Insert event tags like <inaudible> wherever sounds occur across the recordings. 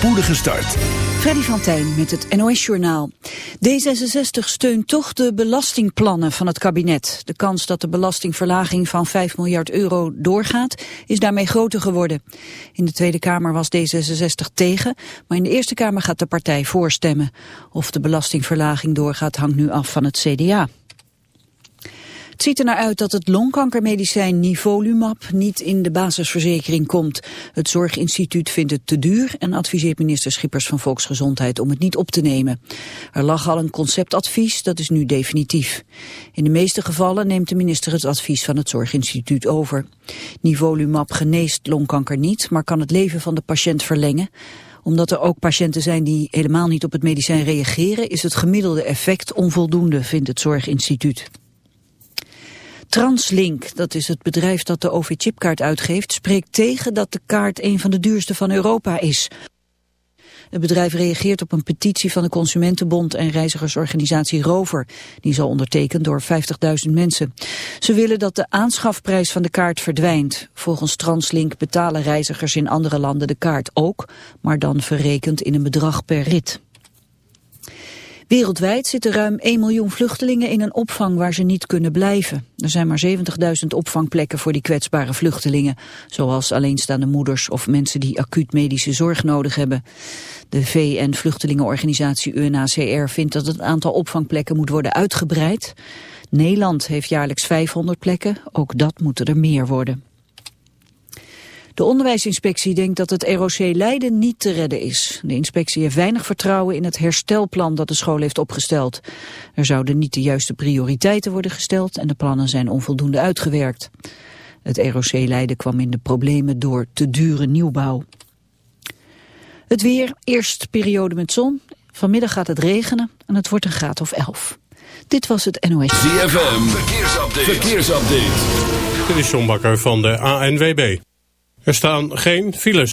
spoedige start. Freddy van Tijn met het NOS-journaal. D66 steunt toch de belastingplannen van het kabinet. De kans dat de belastingverlaging van 5 miljard euro doorgaat... is daarmee groter geworden. In de Tweede Kamer was D66 tegen... maar in de Eerste Kamer gaat de partij voorstemmen. Of de belastingverlaging doorgaat hangt nu af van het CDA. Het ziet er naar uit dat het longkankermedicijn Nivolumab niet in de basisverzekering komt. Het Zorginstituut vindt het te duur en adviseert minister Schippers van Volksgezondheid om het niet op te nemen. Er lag al een conceptadvies, dat is nu definitief. In de meeste gevallen neemt de minister het advies van het Zorginstituut over. Nivolumab geneest longkanker niet, maar kan het leven van de patiënt verlengen omdat er ook patiënten zijn die helemaal niet op het medicijn reageren, is het gemiddelde effect onvoldoende, vindt het Zorginstituut. Translink, dat is het bedrijf dat de OV-chipkaart uitgeeft, spreekt tegen dat de kaart een van de duurste van Europa is. Het bedrijf reageert op een petitie van de Consumentenbond en reizigersorganisatie Rover. Die is al ondertekend door 50.000 mensen. Ze willen dat de aanschafprijs van de kaart verdwijnt. Volgens Translink betalen reizigers in andere landen de kaart ook, maar dan verrekend in een bedrag per rit. Wereldwijd zitten ruim 1 miljoen vluchtelingen in een opvang waar ze niet kunnen blijven. Er zijn maar 70.000 opvangplekken voor die kwetsbare vluchtelingen, zoals alleenstaande moeders of mensen die acuut medische zorg nodig hebben. De VN-vluchtelingenorganisatie UNHCR vindt dat het aantal opvangplekken moet worden uitgebreid. Nederland heeft jaarlijks 500 plekken, ook dat moeten er meer worden. De onderwijsinspectie denkt dat het ROC Leiden niet te redden is. De inspectie heeft weinig vertrouwen in het herstelplan dat de school heeft opgesteld. Er zouden niet de juiste prioriteiten worden gesteld en de plannen zijn onvoldoende uitgewerkt. Het ROC Leiden kwam in de problemen door te dure nieuwbouw. Het weer, eerst periode met zon. Vanmiddag gaat het regenen en het wordt een graad of 11. Dit was het NOS. ZFM, verkeersupdate. verkeersupdate. Dit is John Bakker van de ANWB. Er staan geen files.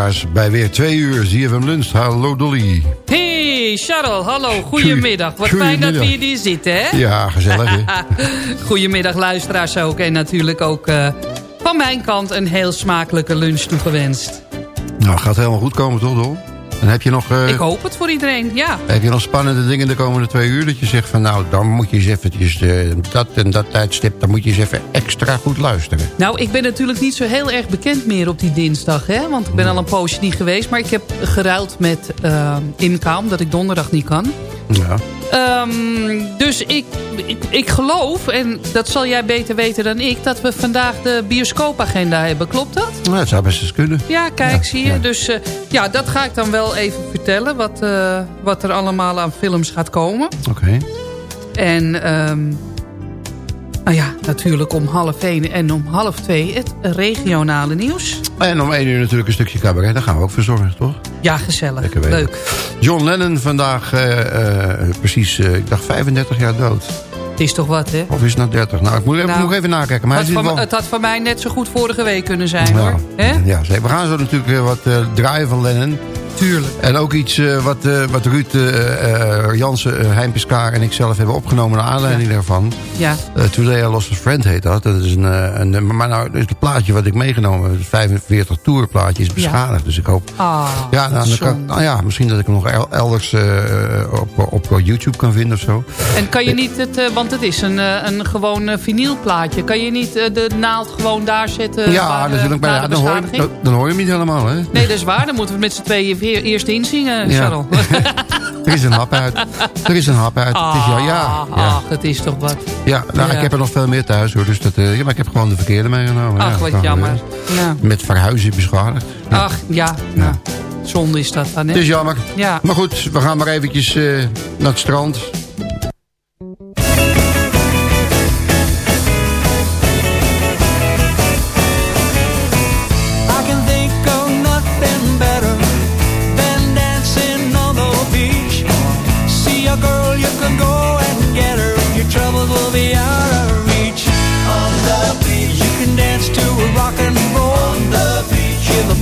Luisteraars bij weer twee uur ZFM Lunch. Hallo Dolly. Hey Charles, hallo, goedemiddag. Wat fijn dat we hier zitten, hè? Ja, gezellig. <laughs> goedemiddag luisteraars ook. En natuurlijk ook uh, van mijn kant een heel smakelijke lunch toegewenst. Nou, gaat helemaal goed komen toch, Dol? En heb je nog... Uh, ik hoop het voor iedereen, ja. Heb je nog spannende dingen de komende twee uur? Dat je zegt van nou, dan moet je eens eventjes... Uh, dat en dat tijdstip, dan moet je eens even extra goed luisteren. Nou, ik ben natuurlijk niet zo heel erg bekend meer op die dinsdag. Hè? Want ik ben al een poosje niet geweest. Maar ik heb geruild met uh, Imka, omdat ik donderdag niet kan. Ja. Um, dus ik, ik, ik, geloof, en dat zal jij beter weten dan ik... dat we vandaag de bioscoopagenda hebben. Klopt dat? Nou, dat zou best eens kunnen. Ja, kijk, zie je. Dus uh, ja, dat ga ik dan wel even vertellen. Wat, uh, wat er allemaal aan films gaat komen. Oké. Okay. En... Um, nou ja, natuurlijk om half één en om half twee het regionale nieuws. En om één uur natuurlijk een stukje cabaret. Daar gaan we ook voor zorgen, toch? Ja, gezellig. Leuk. John Lennon vandaag uh, uh, precies, uh, ik dacht 35 jaar dood. Het is toch wat, hè? Of is het nou 30? Nou, ik moet nog even nakijken. Maar het, van, wel... het had voor mij net zo goed vorige week kunnen zijn, nou, hoor. He? Ja, we gaan zo natuurlijk wat draaien van Lennon. Tuurlijk. En ook iets uh, wat, uh, wat Ruud uh, Jansen, Hein Piscaar en ik zelf hebben opgenomen... naar aanleiding ja. daarvan. Ja. Today I Lost a Friend heet dat. dat is een, een, maar nou, dus het plaatje wat ik meegenomen heb... 45 tour plaatje is beschadigd. Ja. Dus ik hoop... Ah, ja, nou, dan kan, nou ja, misschien dat ik hem nog elders op, op YouTube kan vinden of zo. En kan je niet, het, want het is een, een gewoon vinylplaatje... kan je niet de naald gewoon daar zetten? Ja, natuurlijk. Maar ja, dan, hoor, dan, dan hoor je hem niet helemaal, hè? Nee, dat is waar. Dan moeten we met z'n tweeën eerst inzingen, ja. Charles. <laughs> er is een hap uit. Er is een hap uit. Ah, het is, ja, ja, ja. Ach, het is toch wat. Ja, nou, ja. ik heb er nog veel meer thuis hoor. Dus dat, uh, ja, maar ik heb gewoon de verkeerde meegenomen. Ach, ja, wat jammer. Ja. Met verhuizen beschadigd. Ja. Ach, ja. Nou, zonde is dat dan, hè? Het is jammer. Ja. Maar goed, we gaan maar eventjes uh, naar het strand.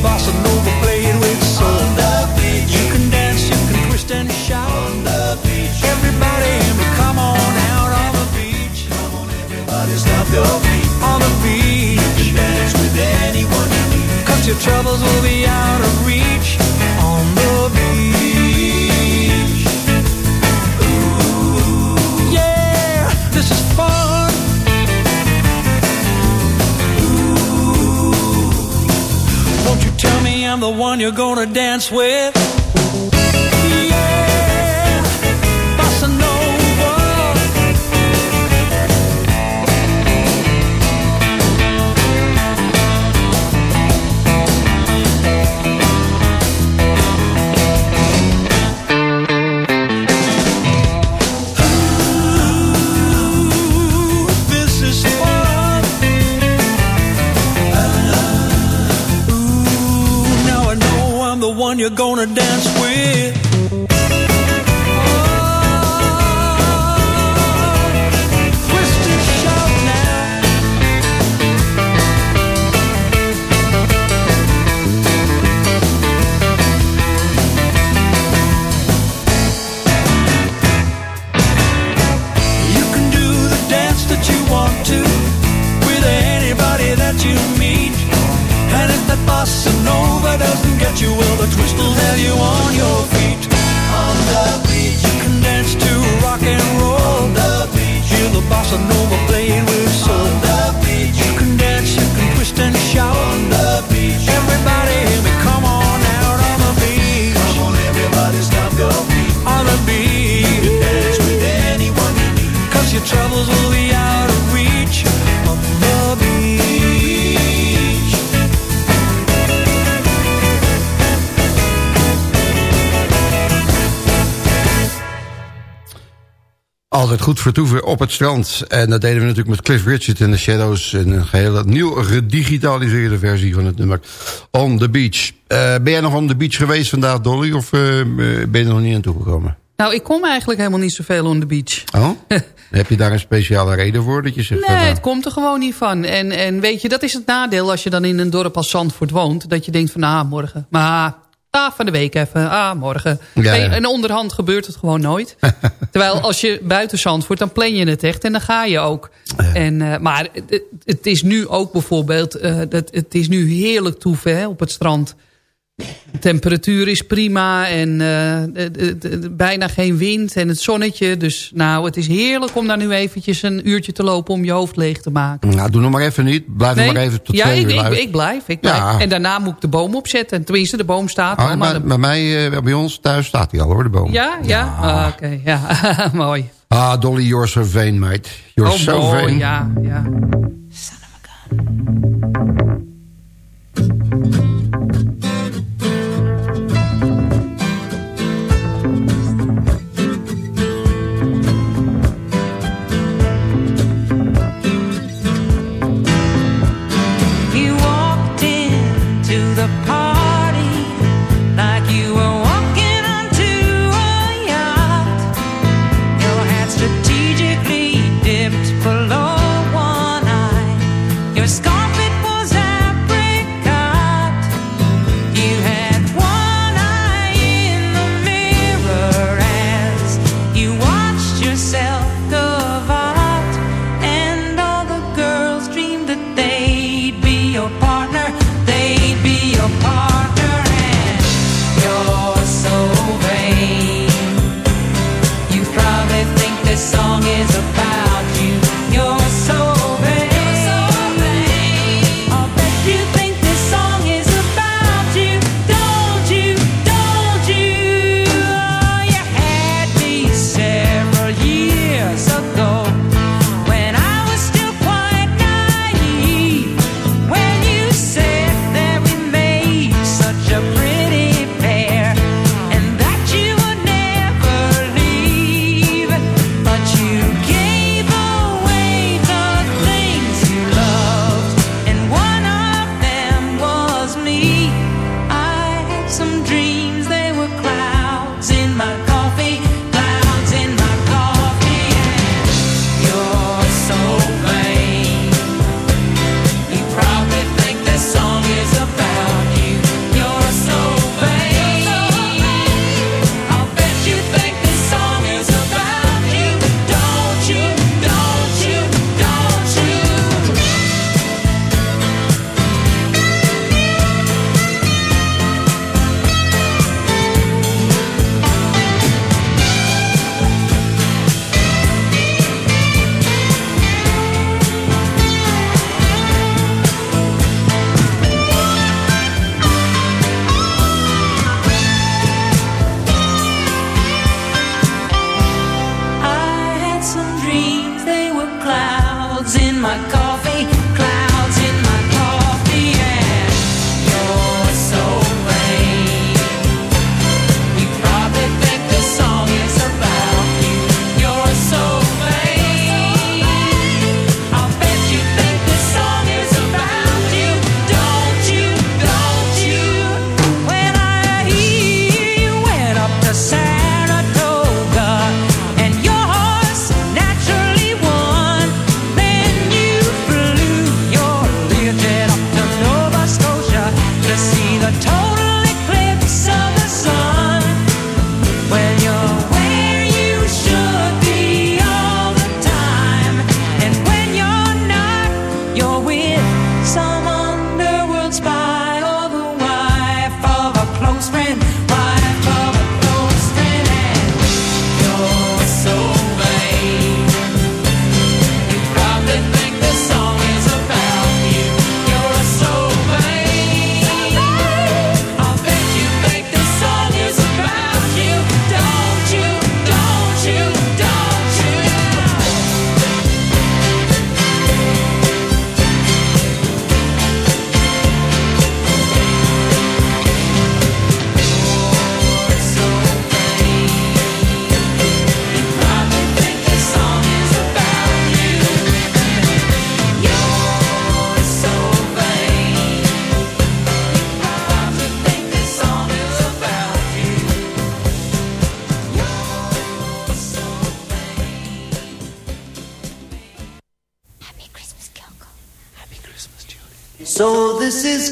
Bossa nova played with soul. On the beach. You can dance, you can twist and shout. On the beach. Everybody, come on out on the beach. Come on, everybody, stop your feet. On the beach. You can dance with anyone you need. Cause your troubles will you're gonna dance with? Altijd goed vertoeven op het strand. En dat deden we natuurlijk met Cliff Richard en The Shadows... in een hele nieuw gedigitaliseerde versie van het nummer On The Beach. Eh, ben jij nog on the beach geweest vandaag, Dolly? Of eh, ben je er nog niet aan toegekomen? Nou, ik kom eigenlijk helemaal niet zoveel on the beach. Oh? <laughs> Heb je daar een speciale reden voor dat je zegt? Nee, eh, het komt er gewoon niet van. En, en weet je, dat is het nadeel als je dan in een dorp als Zandvoort woont. Dat je denkt van, ah, morgen. Maar Ah, van de week even. Ah, morgen. En onderhand gebeurt het gewoon nooit. <laughs> Terwijl als je buiten zand wordt dan plan je het echt en dan ga je ook. En, eh, maar het, is nu ook bijvoorbeeld, eh, dat, het is nu heerlijk toeven op het strand. De temperatuur is prima en eh, bijna geen wind en het zonnetje. Dus nou, het is heerlijk om daar nu eventjes een uurtje te lopen om je hoofd leeg te maken. Nou, doe nog maar even niet. Blijf nog maar even tot ja, twee ik, uur Ja, ik, blijf. Ik blijf. Ja. En daarna moet ik de boom opzetten. Tenminste, de boom staat ah, al. Bij, mij, eh, bij ons thuis staat hij al hoor, de boom. Ja? Ja? Ah, oké, ja. <laughs> Mooi. Ah, Dolly, you're so vain, mate. You're oh, so. Ja, ja.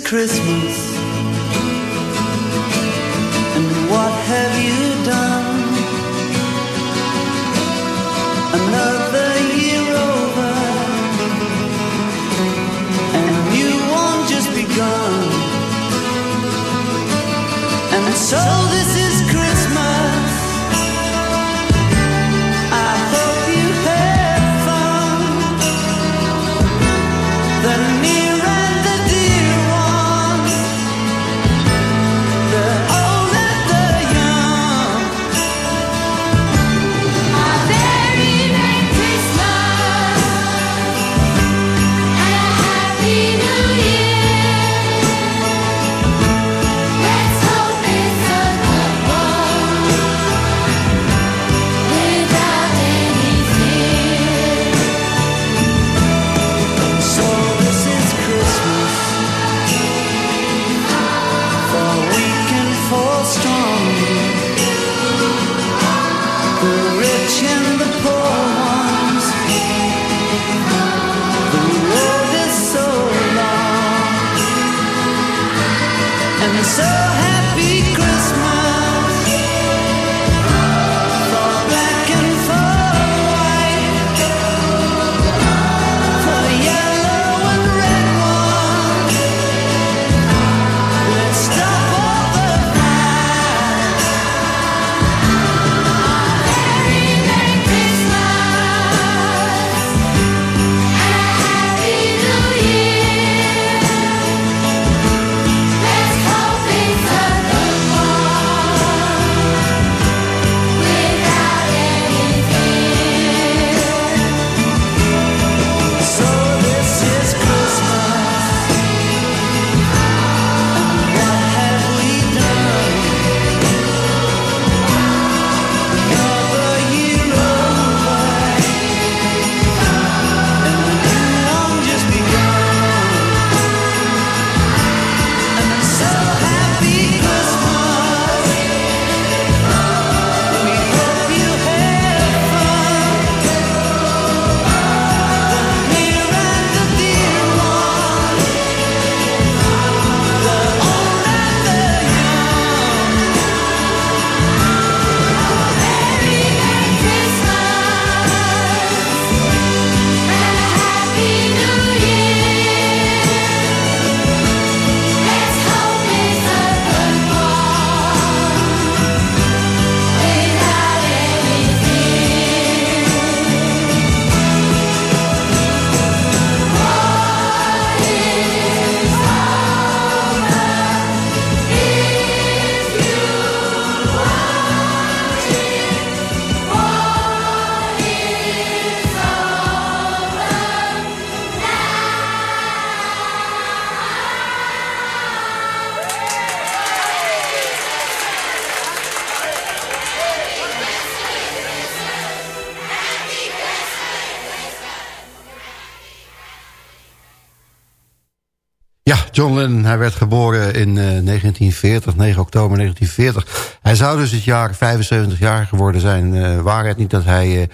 Christmas. And what have you done? Another year over. And a new one just begun. And so John Lennon, hij werd geboren in eh, 1940, 9 oktober 1940. Hij zou dus het jaar 75 jaar geworden zijn. eh waar niet dat hij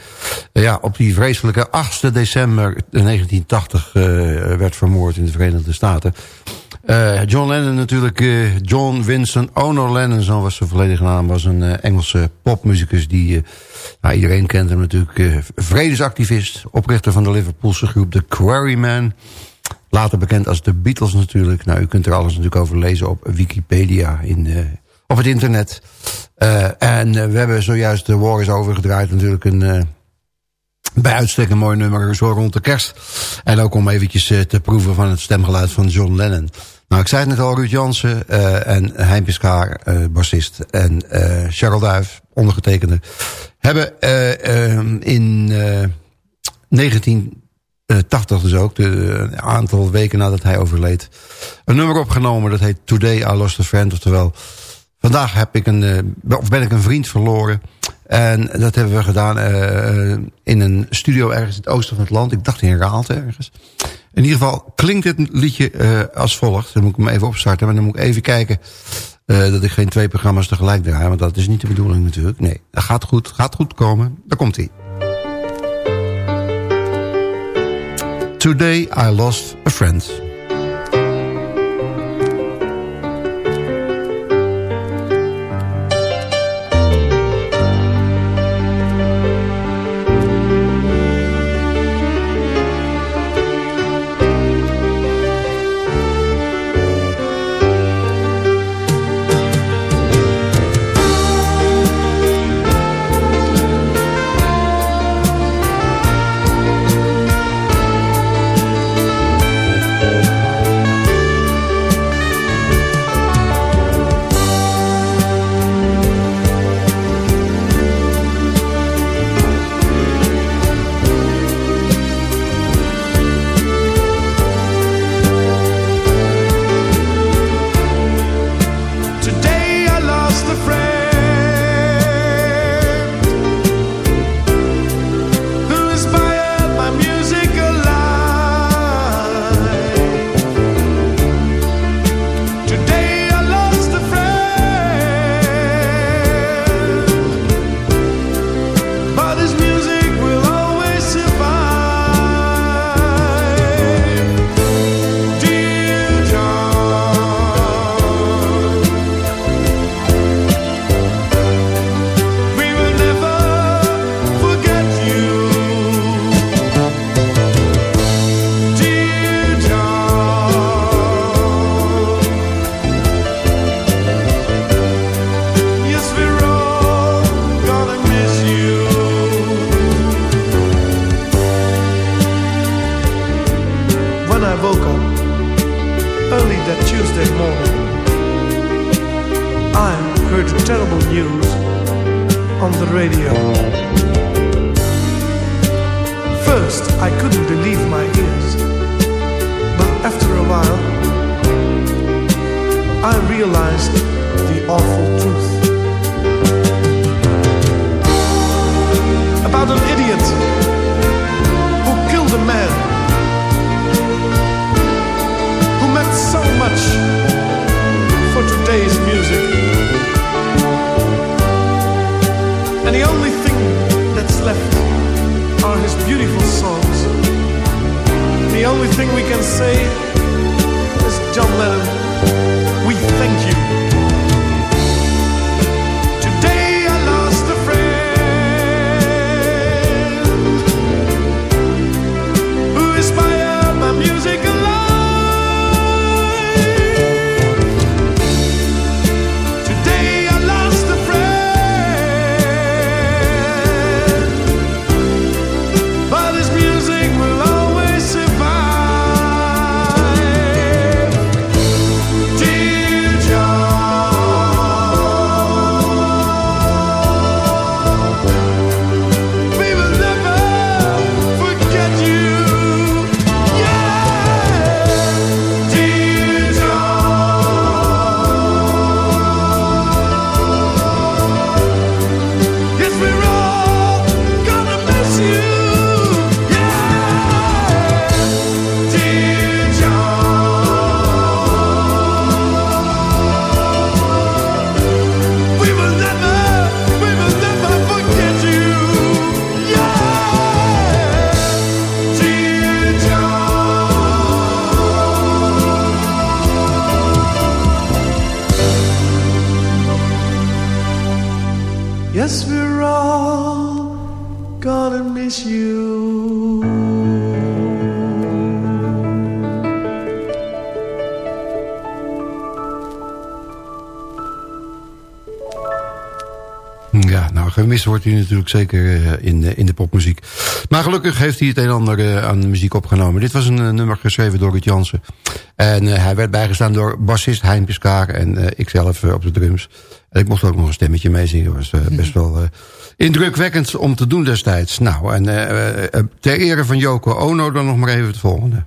eh, ja, op die vreselijke 8 december 1980 eh, werd vermoord in de Verenigde Staten. Eh, John Lennon natuurlijk, eh, John Winston Ono Lennon, zo was zijn volledige naam, was een eh, Engelse popmuzikus die, eh, iedereen kent hem natuurlijk, eh, vredesactivist, oprichter van de Liverpoolse groep The Quarrymen. Later bekend als de Beatles natuurlijk. Nou, u kunt er alles natuurlijk over lezen op Wikipedia in, uh, op het internet. Eh, en eh, we hebben zojuist de War is overgedraaid. Natuurlijk een bij uitstek een mooi nummer, zo rond de kerst. En ook om eventjes te proeven van het stemgeluid van John Lennon. Nou, ik zei het net al, Ruud Jansen en Hein Piskaar, bassist... en uh, Cheryl Duif, ondergetekende... hebben ehm, in 19 eh, 80 dus ook, eh, een aantal weken nadat hij overleed. Een nummer opgenomen, dat heet Today I Lost a Friend. Oftewel, vandaag heb ik een, eh, of ben ik een vriend verloren. En dat hebben we gedaan in een studio ergens in het oosten van het land. Ik dacht in Raalte ergens. In ieder geval klinkt het liedje als volgt. Dan moet ik hem even opstarten, maar dan moet ik even kijken... Dat ik geen twee programma's tegelijk draai. Want dat is niet de bedoeling natuurlijk. Nee, dat gaat goed, gaat goed komen. Daar komt hij. Today I lost a friend. hoort natuurlijk zeker eh, in, in de popmuziek. Maar gelukkig heeft hij het een en ander eh, aan de muziek opgenomen. Dit was een eh, nummer geschreven door het Jansen. En hij werd bijgestaan door bassist Hein Piskaar en ikzelf op de drums. En ik mocht ook nog een stemmetje meezingen. Dat was mhm. best wel indrukwekkend om te doen destijds. Nou, en ter ere van Joko Ono dan nog maar even het volgende.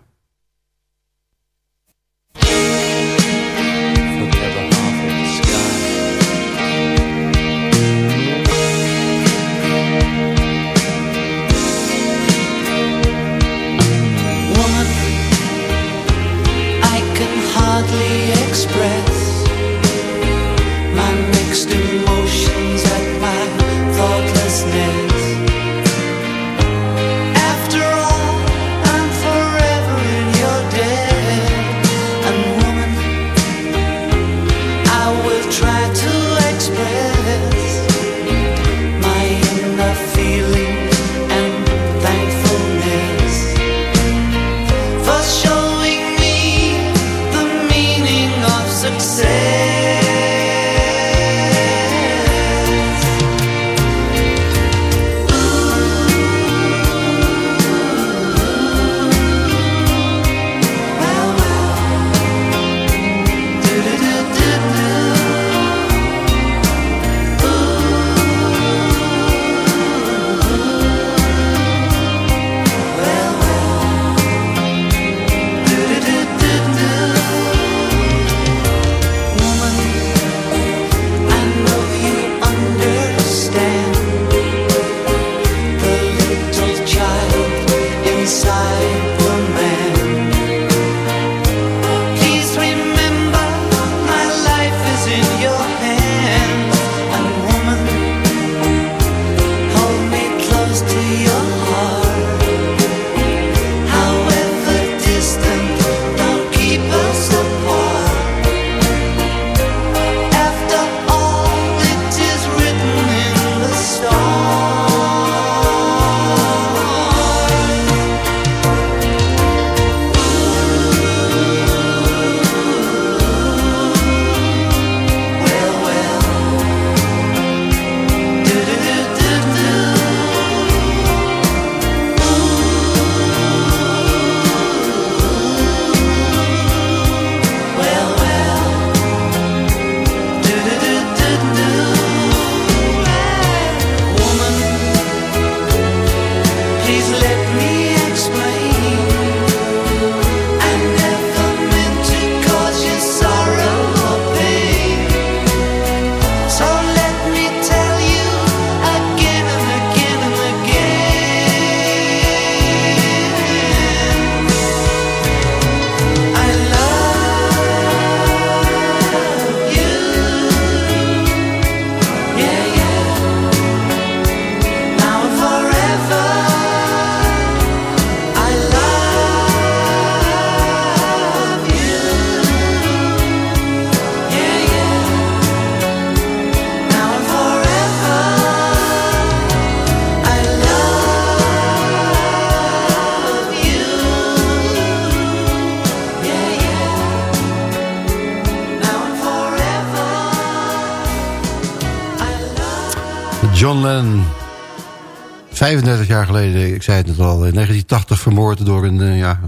35 jaar geleden, ik zei het net al, in 1980 vermoord door een, eh, ja,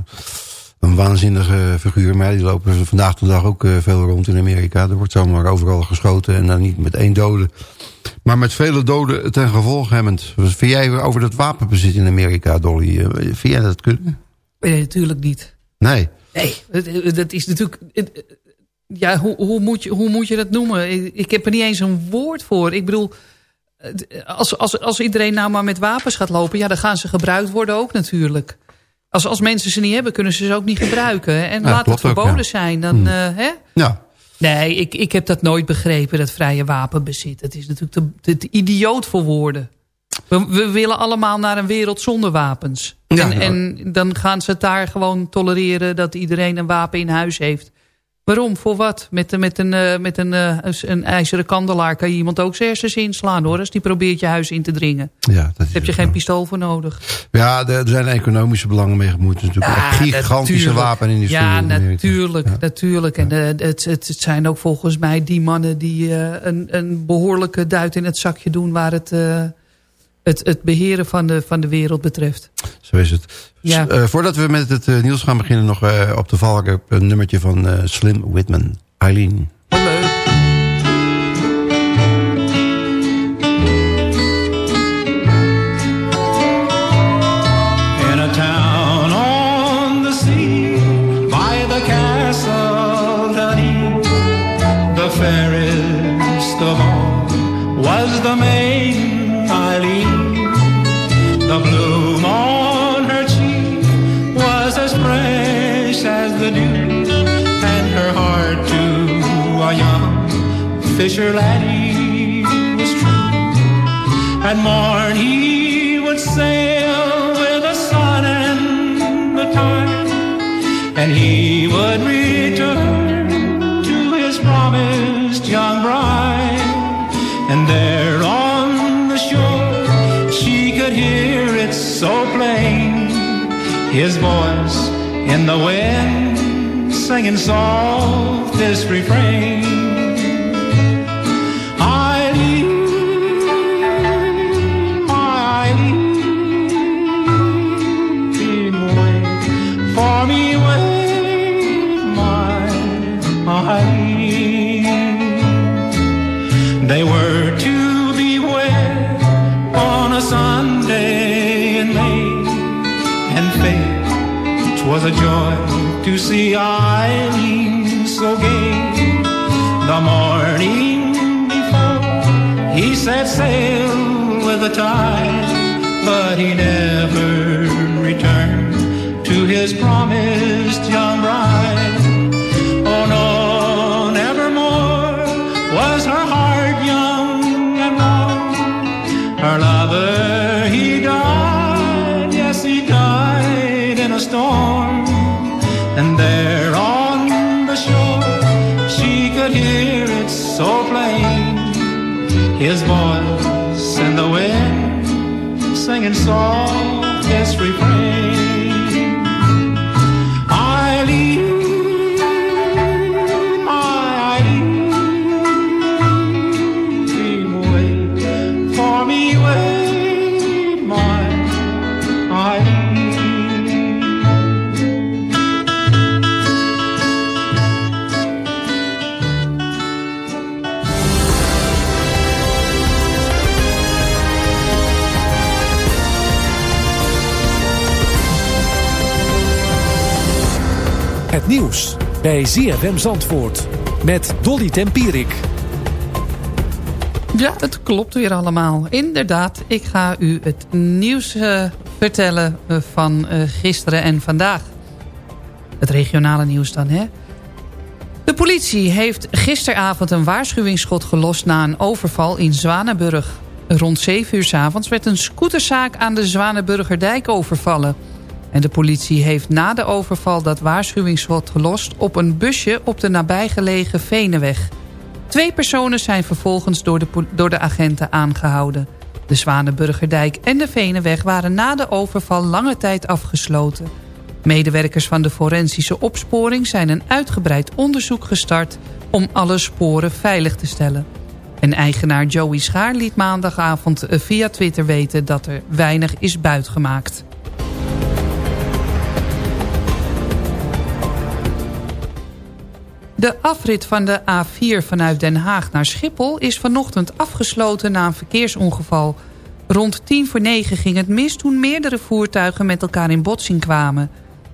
een waanzinnige figuur. Maar die lopen vandaag de dag ook eh, veel rond in Amerika. Er wordt zomaar overal geschoten en dan niet met één dode. Maar met vele doden ten gevolg hebbend. Wat vind jij over dat wapenbezit in Amerika, Dolly? Eh, Vind jij dat kunnen? Nee, natuurlijk niet. Nee. Nee, dat- is natuurlijk... Ja, hoe, hoe, moet je, hoe moet je dat noemen? Ik, ik heb er niet eens een woord voor. Ik bedoel, als, als, als iedereen nou maar met wapens gaat lopen... ja, dan gaan ze gebruikt worden ook natuurlijk. Als, als mensen ze niet hebben, kunnen ze ze ook niet gebruiken. En Ja, laat het ook, verboden ja. zijn. Dan, Hmm. eh, hè? Ja. Nee, ik, ik heb dat nooit begrepen, dat vrije wapenbezit. Het is natuurlijk te, te, te idioot voor woorden. We, we willen allemaal naar een wereld zonder wapens. Ja, en, en dan gaan ze het daar gewoon tolereren dat iedereen een wapen in huis heeft. Waarom? Voor wat? Met, met, een, eh, met een, eh, een ijzeren kandelaar kan je iemand ook zijn hersens inslaan hoor. Als die probeert je huis in te dringen. Ja, dat Daar is heb je geen pistool voor nodig. Ja, er zijn economische belangen mee gemoeid. Is natuurlijk Ja, een gigantische wapenindustrie. Ja, natuurlijk. Ja. natuurlijk. En eh, het, het, het zijn ook volgens mij die mannen die eh, een, een behoorlijke duit in het zakje doen... waar het, eh, het, het beheren van de, van de wereld betreft. Zo is het. Ja. Eh, voordat we met het eh, nieuws gaan beginnen... nog eh, op de valk een nummertje van Slim Whitman. Eileen. Fisher laddie was true. At morn he would sail with the sun and the tide, and he would return to his promised young bride. And there on the shore she could hear it so plain, his voice in the wind singing soft this refrain. 'Twas a joy to see Eileen so gay. The morning before, he set sail with the tide, but he never returned to his promised young bride. His voice in the wind, singing soft this refrain. Bij ZFM Zandvoort met Dolly Tempierik. Ja, het klopt weer allemaal. Inderdaad, ik ga u het nieuws eh, vertellen eh, van eh, gisteren en vandaag. Het regionale nieuws dan, hè? De politie heeft gisteravond een waarschuwingsschot gelost... na een overval in Zwanenburg. Rond 7 uur 's avonds werd een scooterzaak aan de Zwanenburgerdijk overvallen. En de politie heeft na de overval dat waarschuwingsschot gelost... op een busje op de nabijgelegen Veneweg. Twee personen zijn vervolgens door de, door de agenten aangehouden. De Zwanenburgerdijk en de Veneweg waren na de overval lange tijd afgesloten. Medewerkers van de forensische opsporing zijn een uitgebreid onderzoek gestart... om alle sporen veilig te stellen. En eigenaar Joey Schaar liet maandagavond via Twitter weten dat er weinig is buitgemaakt. De afrit van de A4 vanuit Den Haag naar Schiphol is vanochtend afgesloten na een verkeersongeval. Rond tien voor negen ging het mis toen meerdere voertuigen met elkaar in botsing kwamen.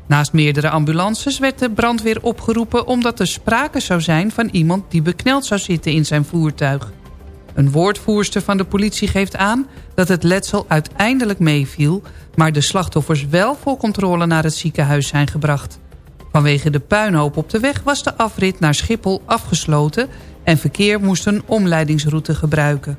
Naast meerdere ambulances werd de brandweer opgeroepen omdat er sprake zou zijn van iemand die bekneld zou zitten in zijn voertuig. Een woordvoerster van de politie geeft aan dat het letsel uiteindelijk meeviel, maar de slachtoffers wel voor controle naar het ziekenhuis zijn gebracht. Vanwege de puinhoop op de weg was de afrit naar Schiphol afgesloten en verkeer moest een omleidingsroute gebruiken.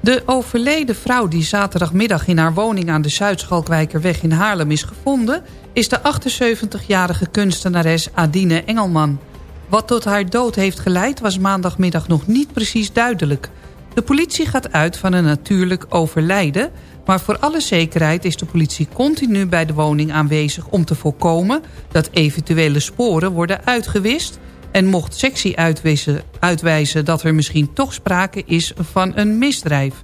De overleden vrouw die zaterdagmiddag in haar woning aan de Zuidschalkwijkerweg in Haarlem is gevonden... is de 78-jarige kunstenares Adine Engelman. Wat tot haar dood heeft geleid was maandagmiddag nog niet precies duidelijk. De politie gaat uit van een natuurlijk overlijden... maar voor alle zekerheid is de politie continu bij de woning aanwezig... om te voorkomen dat eventuele sporen worden uitgewist... en mocht sectie uitwijzen, uitwijzen dat er misschien toch sprake is van een misdrijf.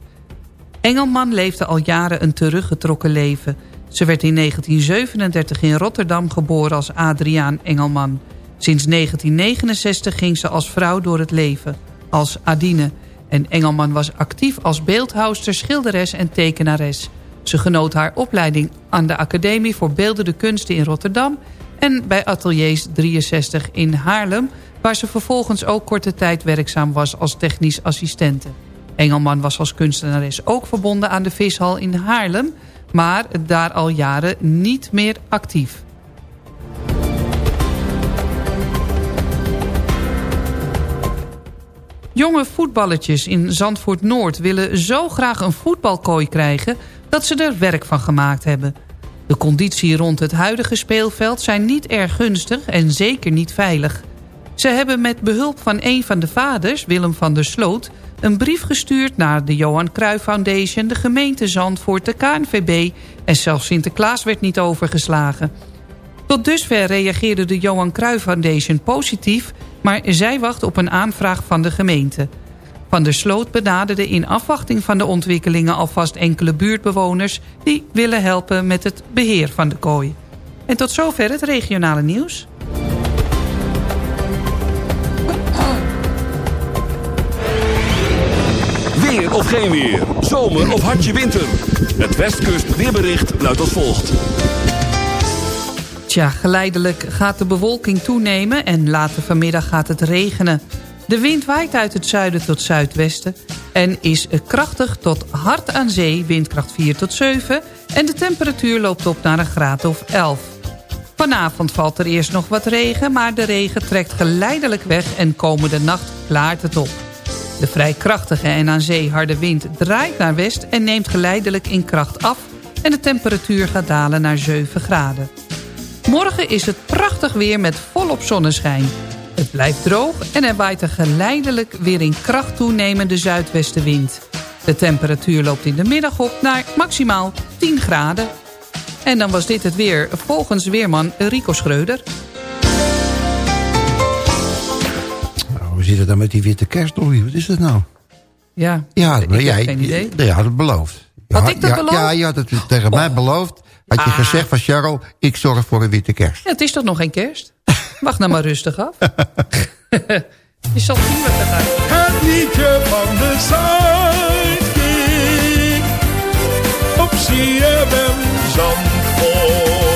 Engelman leefde al jaren een teruggetrokken leven. Ze werd in 1937 in Rotterdam geboren als Adriaan Engelman. Sinds 1969 ging ze als vrouw door het leven, als Adine... En Engelman was actief als beeldhouster, schilderes en tekenares. Ze genoot haar opleiding aan de Academie voor Beeldende Kunsten in Rotterdam... en bij Ateliers 63 in Haarlem... waar ze vervolgens ook korte tijd werkzaam was als technisch assistente. Engelman was als kunstenares ook verbonden aan de Vishal in Haarlem... maar daar al jaren niet meer actief. Jonge voetballetjes in Zandvoort Noord willen zo graag een voetbalkooi krijgen... dat ze er werk van gemaakt hebben. De conditie rond het huidige speelveld zijn niet erg gunstig en zeker niet veilig. Ze hebben met behulp van een van de vaders, Willem van der Sloot... een brief gestuurd naar de Johan Cruijff Foundation... de gemeente Zandvoort, de KNVB en zelfs Sinterklaas werd niet overgeslagen... Tot dusver reageerde de Johan Cruijff Foundation positief... maar zij wacht op een aanvraag van de gemeente. Van der Sloot benaderde in afwachting van de ontwikkelingen... alvast enkele buurtbewoners die willen helpen met het beheer van de kooi. En tot zover het regionale nieuws. Weer of geen weer. Zomer of hartje winter. Het Westkust weerbericht luidt als volgt. Tja, geleidelijk gaat de bewolking toenemen en later vanmiddag gaat het regenen. De wind waait uit het zuiden tot zuidwesten en is krachtig tot hard aan zee, windkracht 4 tot 7... en de temperatuur loopt op naar een graad of 11. Vanavond valt er eerst nog wat regen, maar de regen trekt geleidelijk weg... en komende nacht klaart het op. De vrij krachtige en aan zee harde wind draait naar west... en neemt geleidelijk in kracht af en de temperatuur gaat dalen naar 7 graden. Morgen is het prachtig weer met volop zonneschijn. Het blijft droog en er waait er geleidelijk weer in kracht toenemende zuidwestenwind. De temperatuur loopt in de middag op naar maximaal 10 graden. En dan was dit het weer volgens weerman Rico Schreuder. Nou, hoe zit het dan met die witte kerst? Wat is dat nou? Ja, Ja, ik maar heb jij, geen idee. je had het beloofd. Had ik dat ja, beloofd? Ja, je had het tegen mij beloofd. Had je Ah. gezegd van Charles, ik zorg voor een witte kerst. Ja, het is toch nog geen kerst? Wacht nou maar rustig af. <laughs> Je zal zien wat er gaat. Het liedje van de Zuidkiek. Op CFM Zandvoort.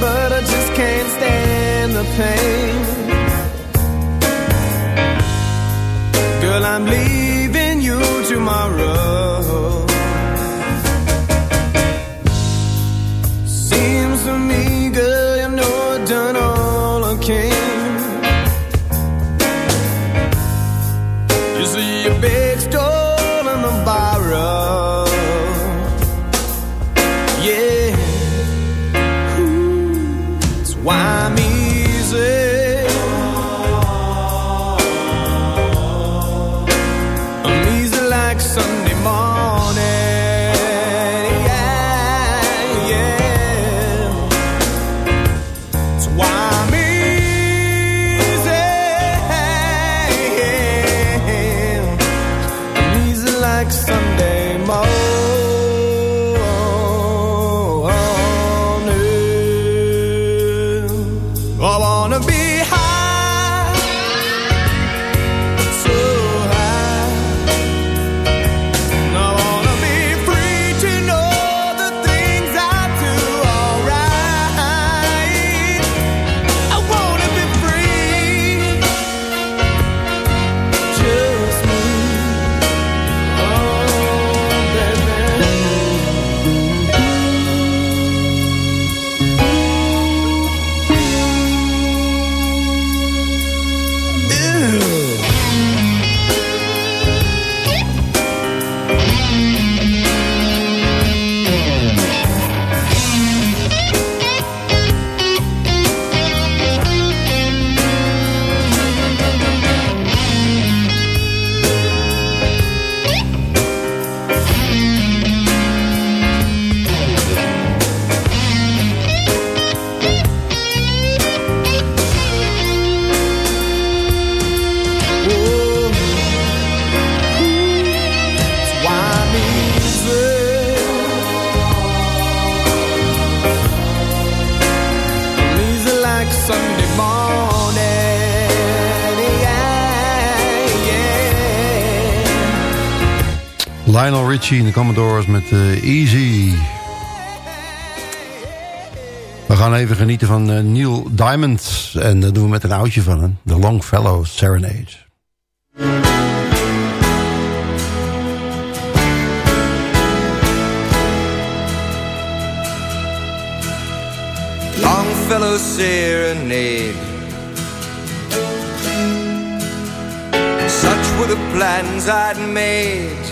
but I just can't stand the pain. Girl, I'm leaving Richie en de Commodores met eh, Easy. We gaan even genieten van eh, Neil Diamond. En dat doen we met een oudje van hem. The Longfellow Serenade. Longfellow serenade. Such were the plans I'd made.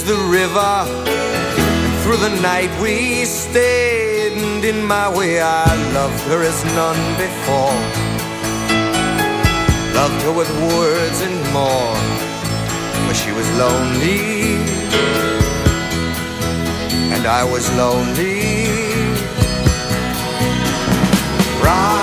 as the river. Through the night we stayed, and in my way I loved her as none before. Loved her with words and more, for she was lonely, and I was lonely. Ride,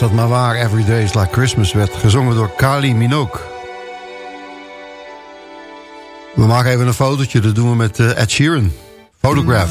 dat maar waar. Every Day is Like Christmas werd gezongen door Kali Minogue. We maken even een fotootje. Dat doen we met uh, Ed Sheeran. Photograph.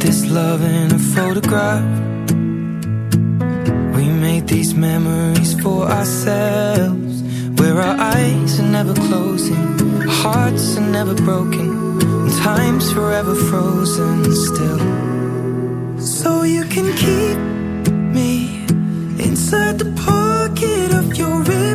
This love in a photograph. We made these memories for ourselves, where our eyes are never closing, hearts are never broken, and time's forever frozen still. So you can keep me inside the pocket of your ripped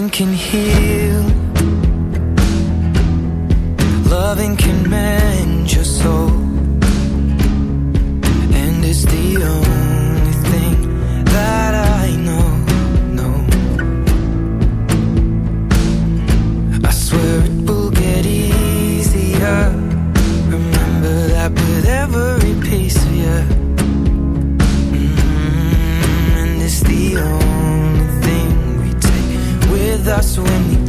Loving can heal. Loving can mend your soul.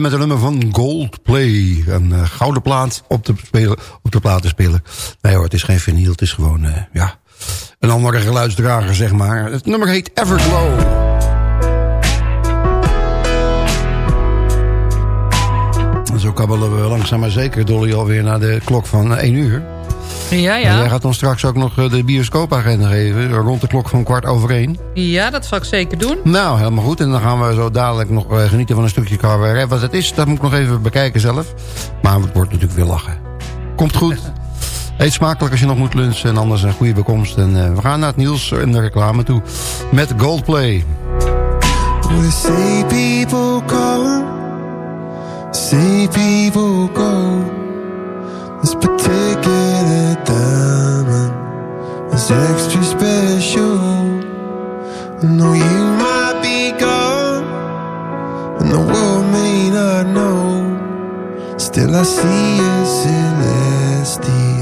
met een nummer van Goldplay. Een eh, gouden plaat op de, spelen, op de plaat te spelen. Nee hoor, het is geen vinyl, het is gewoon, eh, ja, een andere geluidsdrager, zeg maar. Het nummer heet Everglow. Zo kabbelen we langzaam maar zeker, Dolly, alweer naar de klok van 1 uur. Ja, ja. En jij gaat ons straks ook nog eh, de bioscoopagenda geven... rond de klok van kwart over één. Ja, dat zal ik zeker doen. Nou, helemaal goed. En dan gaan we zo dadelijk nog eh, genieten van een stukje cabaret. Wat het is, dat moet ik nog even bekijken zelf. Maar het wordt natuurlijk weer lachen. Komt goed. <laughs> Eet smakelijk als je nog moet lunchen. En anders een goede bekomst. En eh, we gaan naar het nieuws en de reclame toe. Met Goldplay. We see people come. See people go. This particular diamond is extra special. I know you might be gone, and the world may not know. Still, I see you celestial.